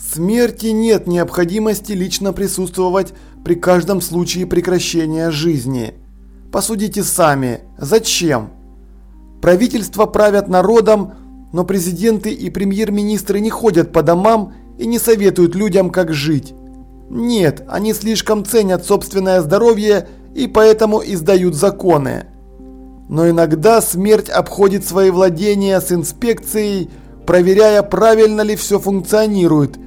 Смерти нет необходимости лично присутствовать при каждом случае прекращения жизни. Посудите сами, зачем? Правительства правят народом, но президенты и премьер-министры не ходят по домам и не советуют людям, как жить. Нет, они слишком ценят собственное здоровье и поэтому издают законы. Но иногда смерть обходит свои владения с инспекцией, проверяя, правильно ли все функционирует,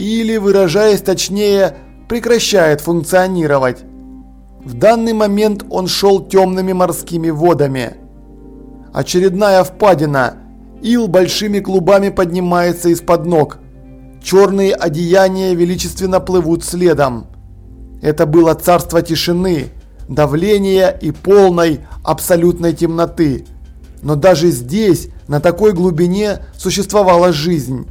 или, выражаясь точнее, прекращает функционировать. В данный момент он шел темными морскими водами. Очередная впадина. Ил большими клубами поднимается из-под ног. Черные одеяния величественно плывут следом. Это было царство тишины, давления и полной, абсолютной темноты. Но даже здесь, на такой глубине, существовала жизнь.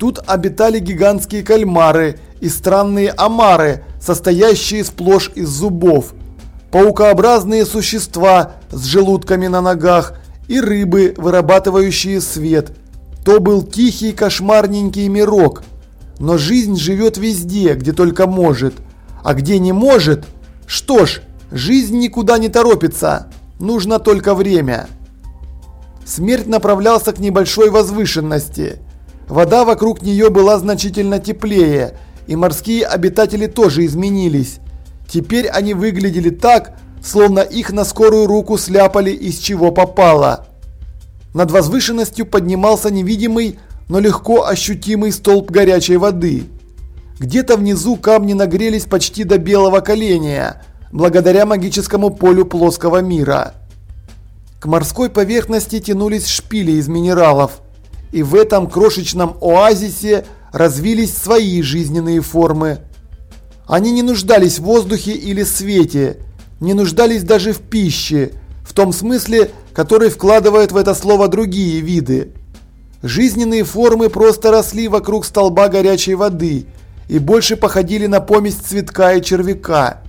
Тут обитали гигантские кальмары и странные омары, состоящие сплошь из зубов. Паукообразные существа с желудками на ногах и рыбы, вырабатывающие свет. То был тихий кошмарненький мирок. Но жизнь живет везде, где только может. А где не может, что ж, жизнь никуда не торопится. Нужно только время. Смерть направлялся к небольшой возвышенности – Вода вокруг нее была значительно теплее, и морские обитатели тоже изменились. Теперь они выглядели так, словно их на скорую руку сляпали из чего попало. Над возвышенностью поднимался невидимый, но легко ощутимый столб горячей воды. Где-то внизу камни нагрелись почти до белого коленя, благодаря магическому полю плоского мира. К морской поверхности тянулись шпили из минералов – и в этом крошечном оазисе развились свои жизненные формы. Они не нуждались в воздухе или свете, не нуждались даже в пище, в том смысле, который вкладывают в это слово другие виды. Жизненные формы просто росли вокруг столба горячей воды и больше походили на помесь цветка и червяка.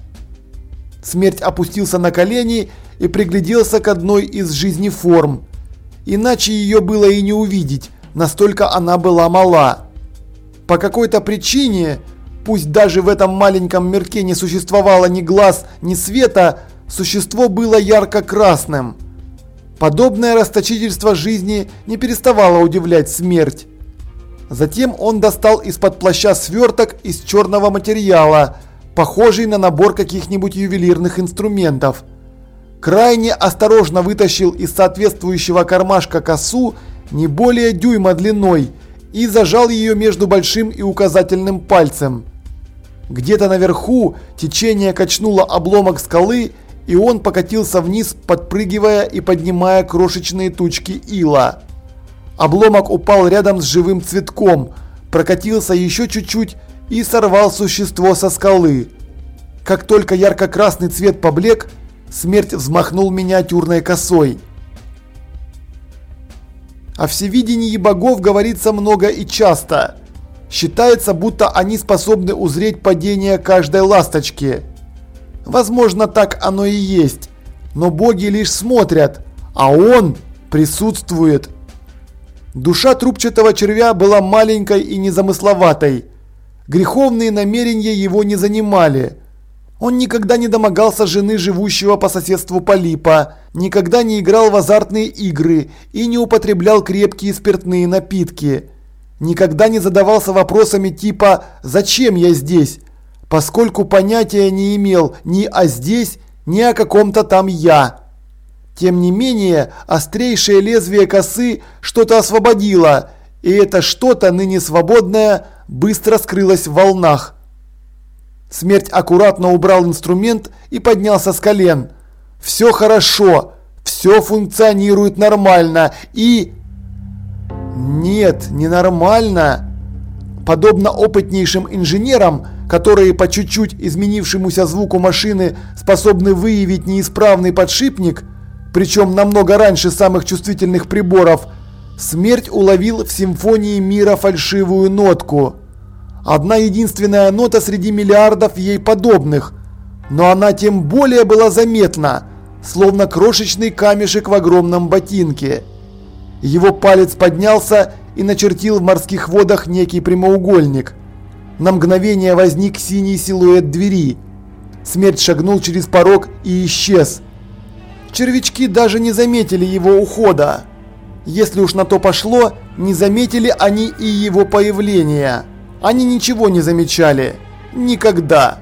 Смерть опустился на колени и пригляделся к одной из жизнеформ – Иначе ее было и не увидеть, настолько она была мала. По какой-то причине, пусть даже в этом маленьком мирке не существовало ни глаз, ни света, существо было ярко-красным. Подобное расточительство жизни не переставало удивлять смерть. Затем он достал из-под плаща сверток из черного материала, похожий на набор каких-нибудь ювелирных инструментов – крайне осторожно вытащил из соответствующего кармашка косу не более дюйма длиной и зажал ее между большим и указательным пальцем. Где-то наверху течение качнуло обломок скалы, и он покатился вниз, подпрыгивая и поднимая крошечные тучки ила. Обломок упал рядом с живым цветком, прокатился еще чуть-чуть и сорвал существо со скалы. Как только ярко-красный цвет поблек, Смерть взмахнул миниатюрной косой. О всевидении богов говорится много и часто. Считается, будто они способны узреть падение каждой ласточки. Возможно, так оно и есть. Но боги лишь смотрят, а он присутствует. Душа трубчатого червя была маленькой и незамысловатой. Греховные намерения его не занимали. Он никогда не домогался жены живущего по соседству Полипа, никогда не играл в азартные игры и не употреблял крепкие спиртные напитки. Никогда не задавался вопросами типа «Зачем я здесь?», поскольку понятия не имел ни о здесь, ни о каком-то там «я». Тем не менее, острейшее лезвие косы что-то освободило, и это что-то, ныне свободное, быстро скрылось в волнах. Смерть аккуратно убрал инструмент и поднялся с колен. Все хорошо, все функционирует нормально и... Нет, не нормально. Подобно опытнейшим инженерам, которые по чуть-чуть изменившемуся звуку машины способны выявить неисправный подшипник, причем намного раньше самых чувствительных приборов, смерть уловил в симфонии мира фальшивую нотку – Одна единственная нота среди миллиардов ей подобных, но она тем более была заметна, словно крошечный камешек в огромном ботинке. Его палец поднялся и начертил в морских водах некий прямоугольник – На мгновение возник синий силуэт двери. Смерть шагнул через порог и исчез. Червячки даже не заметили его ухода. Если уж на то пошло, не заметили они и его появления. Они ничего не замечали. Никогда.